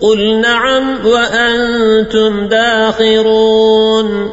قل نعم وأنتم داخرون